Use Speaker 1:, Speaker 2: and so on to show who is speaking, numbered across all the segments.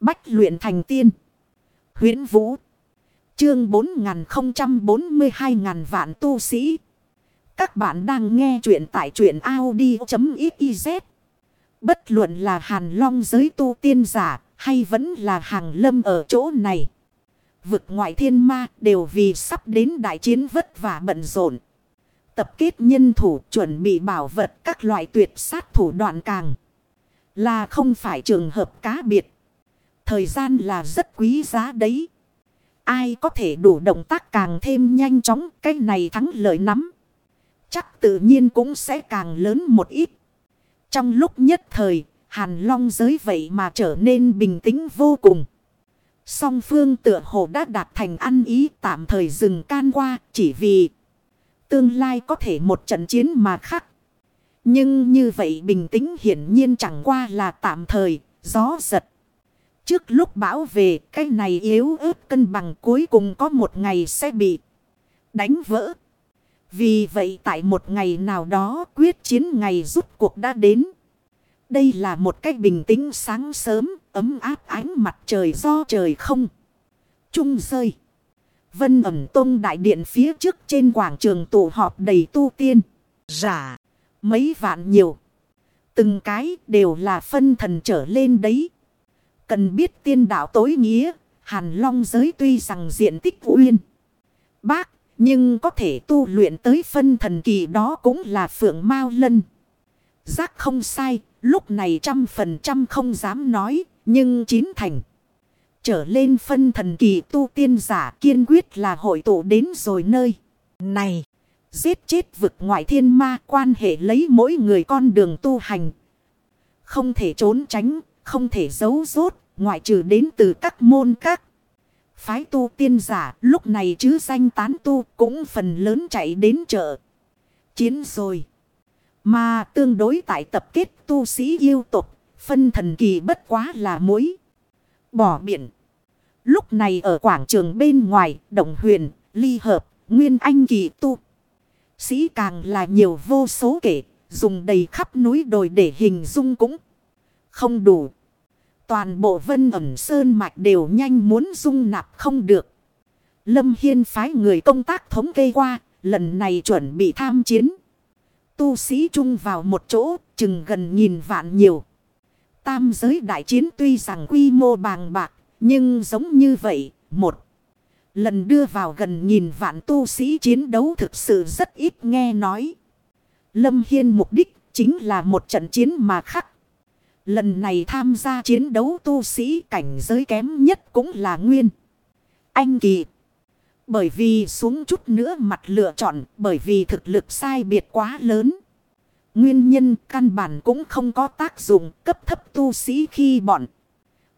Speaker 1: Bách luyện thành tiên. huyễn Vũ. Chương 4042 ngàn vạn tu sĩ. Các bạn đang nghe truyện tại truyện Audi.xyz. Bất luận là hàn long giới tu tiên giả hay vẫn là hàng lâm ở chỗ này. Vực ngoại thiên ma đều vì sắp đến đại chiến vất vả bận rộn. Tập kết nhân thủ, chuẩn bị bảo vật các loại tuyệt sát thủ đoạn càng. Là không phải trường hợp cá biệt. Thời gian là rất quý giá đấy. Ai có thể đủ động tác càng thêm nhanh chóng cái này thắng lợi nắm. Chắc tự nhiên cũng sẽ càng lớn một ít. Trong lúc nhất thời, Hàn Long giới vậy mà trở nên bình tĩnh vô cùng. Song phương tựa hồ đã đạt thành ăn ý tạm thời dừng can qua chỉ vì tương lai có thể một trận chiến mà khác Nhưng như vậy bình tĩnh hiển nhiên chẳng qua là tạm thời, gió giật. Trước lúc bão về, cái này yếu ớt cân bằng cuối cùng có một ngày sẽ bị đánh vỡ. Vì vậy tại một ngày nào đó quyết chiến ngày rút cuộc đã đến. Đây là một cách bình tĩnh sáng sớm, ấm áp ánh mặt trời do trời không. Trung rơi. Vân ẩm tông đại điện phía trước trên quảng trường tụ họp đầy tu tiên. Giả. Mấy vạn nhiều. Từng cái đều là phân thần trở lên đấy. Cần biết tiên đạo tối nghĩa. Hàn long giới tuy rằng diện tích uyên. Bác. Nhưng có thể tu luyện tới phân thần kỳ đó cũng là phượng mao lân. Giác không sai. Lúc này trăm phần trăm không dám nói. Nhưng chín thành. Trở lên phân thần kỳ tu tiên giả kiên quyết là hội tụ đến rồi nơi. Này. Giết chết vực ngoại thiên ma quan hệ lấy mỗi người con đường tu hành. Không thể trốn tránh, không thể giấu rốt, ngoại trừ đến từ các môn các. Phái tu tiên giả lúc này chứ danh tán tu cũng phần lớn chạy đến chợ. Chiến rồi. Mà tương đối tại tập kết tu sĩ yêu tục, phân thần kỳ bất quá là mối. Bỏ biển. Lúc này ở quảng trường bên ngoài, Động Huyền, Ly Hợp, Nguyên Anh kỳ tu. Sĩ càng là nhiều vô số kể, dùng đầy khắp núi đồi để hình dung cũng không đủ. Toàn bộ vân ẩm sơn mạch đều nhanh muốn dung nạp không được. Lâm Hiên phái người công tác thống kê qua, lần này chuẩn bị tham chiến. Tu sĩ chung vào một chỗ, chừng gần nghìn vạn nhiều. Tam giới đại chiến tuy rằng quy mô bàng bạc, nhưng giống như vậy, một lần đưa vào gần nghìn vạn tu sĩ chiến đấu thực sự rất ít nghe nói. Lâm Hiên mục đích chính là một trận chiến mà khắc. Lần này tham gia chiến đấu tu sĩ cảnh giới kém nhất cũng là Nguyên. Anh Kỳ. Bởi vì xuống chút nữa mặt lựa chọn, bởi vì thực lực sai biệt quá lớn. Nguyên nhân căn bản cũng không có tác dụng cấp thấp tu sĩ khi bọn.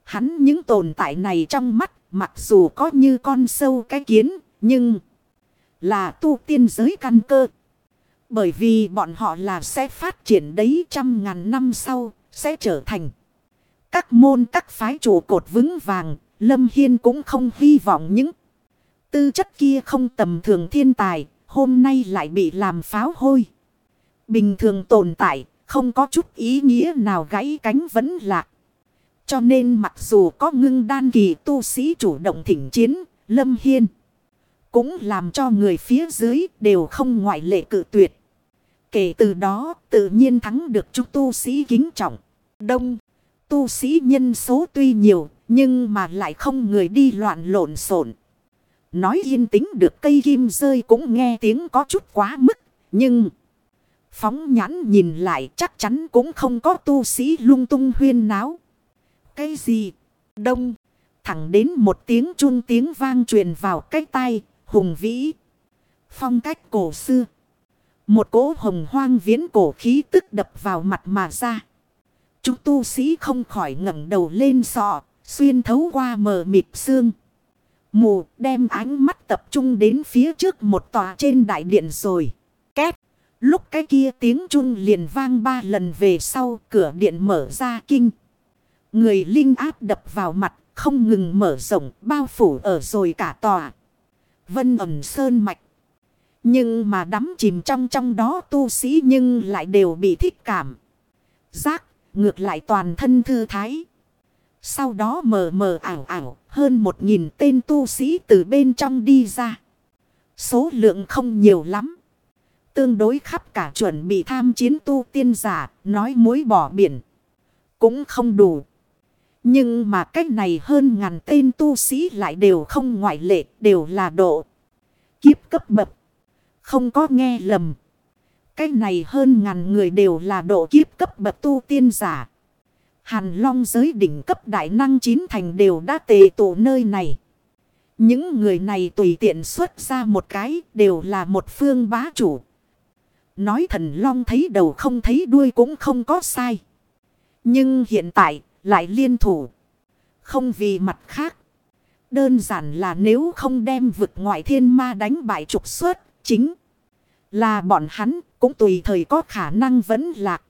Speaker 1: Hắn những tồn tại này trong mắt, mặc dù có như con sâu cái kiến, nhưng là tu tiên giới căn cơ. Bởi vì bọn họ là sẽ phát triển đấy trăm ngàn năm sau sẽ trở thành các môn các phái trụ cột vững vàng. Lâm Hiên cũng không hy vọng những tư chất kia không tầm thường thiên tài hôm nay lại bị làm pháo hôi. Bình thường tồn tại, không có chút ý nghĩa nào gãy cánh vẫn lạc. Cho nên mặc dù có ngưng đan kỳ tu sĩ chủ động thỉnh chiến, Lâm Hiên cũng làm cho người phía dưới đều không ngoại lệ cự tuyệt. Kể từ đó tự nhiên thắng được chúng tu sĩ kính trọng. Đông, tu sĩ nhân số tuy nhiều nhưng mà lại không người đi loạn lộn xộn. Nói yên tĩnh được cây kim rơi cũng nghe tiếng có chút quá mức. Nhưng... Phóng nhãn nhìn lại chắc chắn cũng không có tu sĩ lung tung huyên náo. Cái gì? Đông. Thẳng đến một tiếng chun tiếng vang truyền vào cái tai, hùng vĩ. Phong cách cổ xưa. Một cỗ hồng hoang viễn cổ khí tức đập vào mặt mà ra. Chúng tu sĩ không khỏi ngẩng đầu lên sọ, xuyên thấu qua mờ mịt xương. Mù đem ánh mắt tập trung đến phía trước một tòa trên đại điện rồi. Két. Lúc cái kia tiếng chung liền vang ba lần về sau cửa điện mở ra kinh. Người linh áp đập vào mặt không ngừng mở rộng bao phủ ở rồi cả tòa. Vân ẩm sơn mạch. Nhưng mà đắm chìm trong trong đó tu sĩ nhưng lại đều bị thích cảm. Giác ngược lại toàn thân thư thái. Sau đó mờ mờ ảo ảo, hơn một nghìn tên tu sĩ từ bên trong đi ra. Số lượng không nhiều lắm. Tương đối khắp cả chuẩn bị tham chiến tu tiên giả, nói muối bỏ biển. Cũng không đủ. Nhưng mà cách này hơn ngàn tên tu sĩ lại đều không ngoại lệ, đều là độ. Kiếp cấp bậc. Không có nghe lầm. Cách này hơn ngàn người đều là độ kiếp cấp bậc tu tiên giả. Hàn Long giới đỉnh cấp đại năng chín thành đều đã tề tụ nơi này. Những người này tùy tiện xuất ra một cái đều là một phương bá chủ. Nói thần Long thấy đầu không thấy đuôi cũng không có sai. Nhưng hiện tại lại liên thủ. Không vì mặt khác. Đơn giản là nếu không đem vực ngoại thiên ma đánh bại trục xuất chính. Là bọn hắn cũng tùy thời có khả năng vẫn lạc.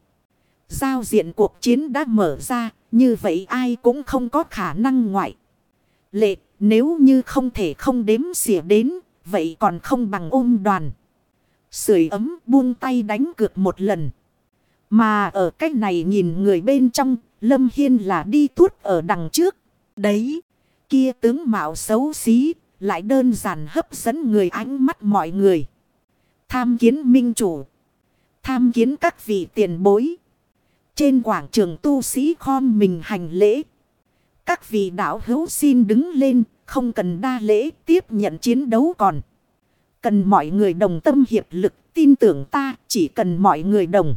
Speaker 1: Giao diện cuộc chiến đã mở ra, như vậy ai cũng không có khả năng ngoại. Lệ, nếu như không thể không đếm xỉa đến, vậy còn không bằng ôm đoàn. Sưởi ấm buông tay đánh cược một lần. Mà ở cách này nhìn người bên trong, Lâm Hiên là đi tuốt ở đằng trước. Đấy, kia tướng mạo xấu xí, lại đơn giản hấp dẫn người ánh mắt mọi người. Tham kiến minh chủ. Tham kiến các vị tiền bối. Trên quảng trường tu sĩ khom mình hành lễ. Các vị đạo hữu xin đứng lên, không cần đa lễ tiếp nhận chiến đấu còn. Cần mọi người đồng tâm hiệp lực, tin tưởng ta, chỉ cần mọi người đồng.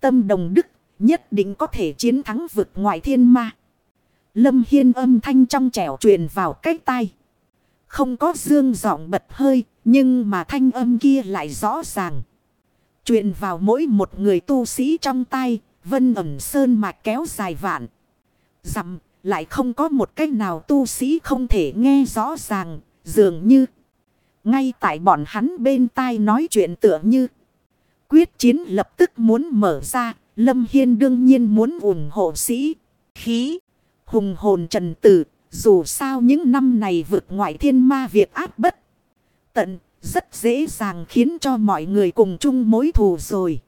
Speaker 1: Tâm đồng đức, nhất định có thể chiến thắng vực ngoại thiên ma. Lâm Hiên âm thanh trong trẻo truyền vào cách tai. Không có dương giọng bật hơi, nhưng mà thanh âm kia lại rõ ràng. Truyền vào mỗi một người tu sĩ trong tay, vân ẩm sơn mà kéo dài vạn. Dặm, lại không có một cách nào tu sĩ không thể nghe rõ ràng, dường như. Ngay tại bọn hắn bên tai nói chuyện tựa như. Quyết chiến lập tức muốn mở ra, Lâm Hiên đương nhiên muốn ủng hộ sĩ, khí, hùng hồn trần tử. Dù sao những năm này vượt ngoại thiên ma việc áp bất. Tận, rất dễ dàng khiến cho mọi người cùng chung mối thù rồi.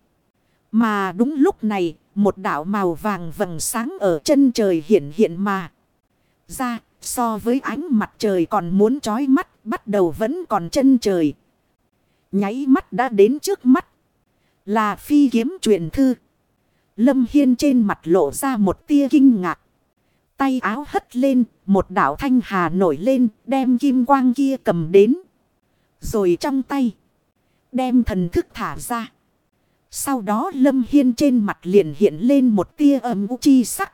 Speaker 1: Mà đúng lúc này, một đảo màu vàng vầng sáng ở chân trời hiện hiện mà. Ra, so với ánh mặt trời còn muốn trói mắt, bắt đầu vẫn còn chân trời. Nháy mắt đã đến trước mắt. Là phi kiếm truyền thư. Lâm Hiên trên mặt lộ ra một tia kinh ngạc. Tay áo hất lên, một đảo thanh hà nổi lên, đem kim quang kia cầm đến. Rồi trong tay, đem thần thức thả ra. Sau đó Lâm Hiên trên mặt liền hiện lên một tia âm u chi sắc.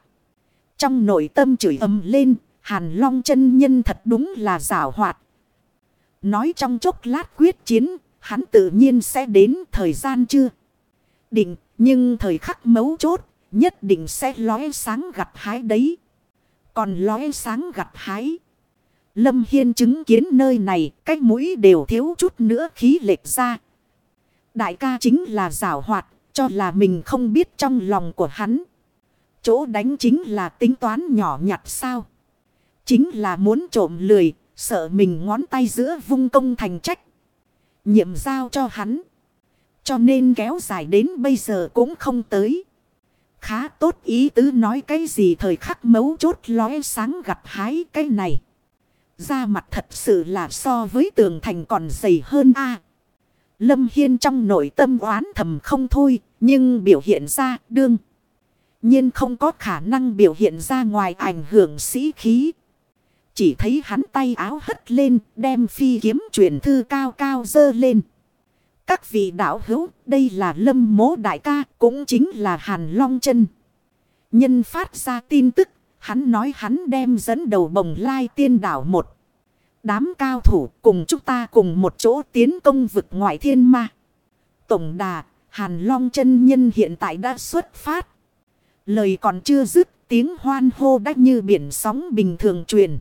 Speaker 1: Trong nội tâm chửi âm lên, Hàn Long chân nhân thật đúng là rào hoạt. Nói trong chốc lát quyết chiến, hắn tự nhiên sẽ đến thời gian chưa? Định, nhưng thời khắc mấu chốt, nhất định sẽ lóe sáng gặt hái đấy. Còn lóe sáng gặt hái. Lâm Hiên chứng kiến nơi này, cái mũi đều thiếu chút nữa khí lệch ra. Đại ca chính là giảo hoạt, cho là mình không biết trong lòng của hắn. Chỗ đánh chính là tính toán nhỏ nhặt sao. Chính là muốn trộm lười, sợ mình ngón tay giữa vung công thành trách. Nhiệm giao cho hắn. Cho nên kéo dài đến bây giờ cũng không tới. Khá tốt ý tứ nói cái gì thời khắc mấu chốt lóe sáng gặt hái cái này. da mặt thật sự là so với tường thành còn dày hơn a Lâm Hiên trong nội tâm oán thầm không thôi, nhưng biểu hiện ra đương. nhiên không có khả năng biểu hiện ra ngoài ảnh hưởng sĩ khí. Chỉ thấy hắn tay áo hất lên, đem phi kiếm truyền thư cao cao dơ lên. Các vị đạo hữu, đây là lâm mố đại ca, cũng chính là Hàn Long chân Nhân phát ra tin tức, hắn nói hắn đem dẫn đầu bồng lai tiên đảo một. Đám cao thủ cùng chúng ta cùng một chỗ tiến công vực ngoại thiên ma. Tổng đà, Hàn Long chân nhân hiện tại đã xuất phát. Lời còn chưa dứt, tiếng hoan hô đách như biển sóng bình thường truyền.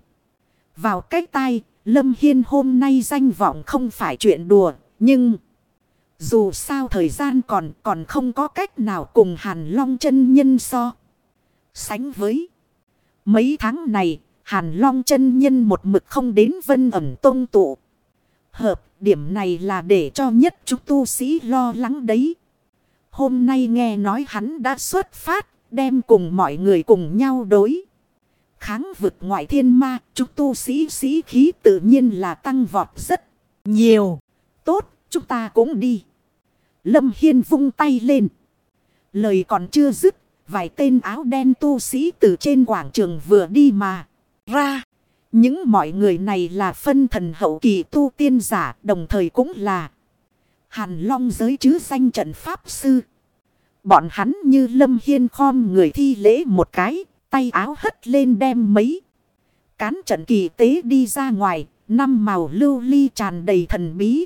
Speaker 1: Vào cách tai, Lâm Hiên hôm nay danh vọng không phải chuyện đùa, nhưng... Dù sao thời gian còn còn không có cách nào cùng Hàn Long chân nhân so. Sánh với mấy tháng này Hàn Long chân nhân một mực không đến vân ẩm tông tụ. Hợp điểm này là để cho nhất chúng tu sĩ lo lắng đấy. Hôm nay nghe nói hắn đã xuất phát đem cùng mọi người cùng nhau đối. Kháng vực ngoại thiên ma, chúng tu sĩ sĩ khí tự nhiên là tăng vọt rất nhiều. Tốt, chúng ta cũng đi. Lâm Hiên vung tay lên. Lời còn chưa dứt, vài tên áo đen tu sĩ từ trên quảng trường vừa đi mà ra. Những mọi người này là phân thần hậu kỳ tu tiên giả, đồng thời cũng là hàn long giới chứ danh trận pháp sư. Bọn hắn như lâm hiên khom người thi lễ một cái, tay áo hất lên đem mấy. Cán trận kỳ tế đi ra ngoài, năm màu lưu ly tràn đầy thần bí.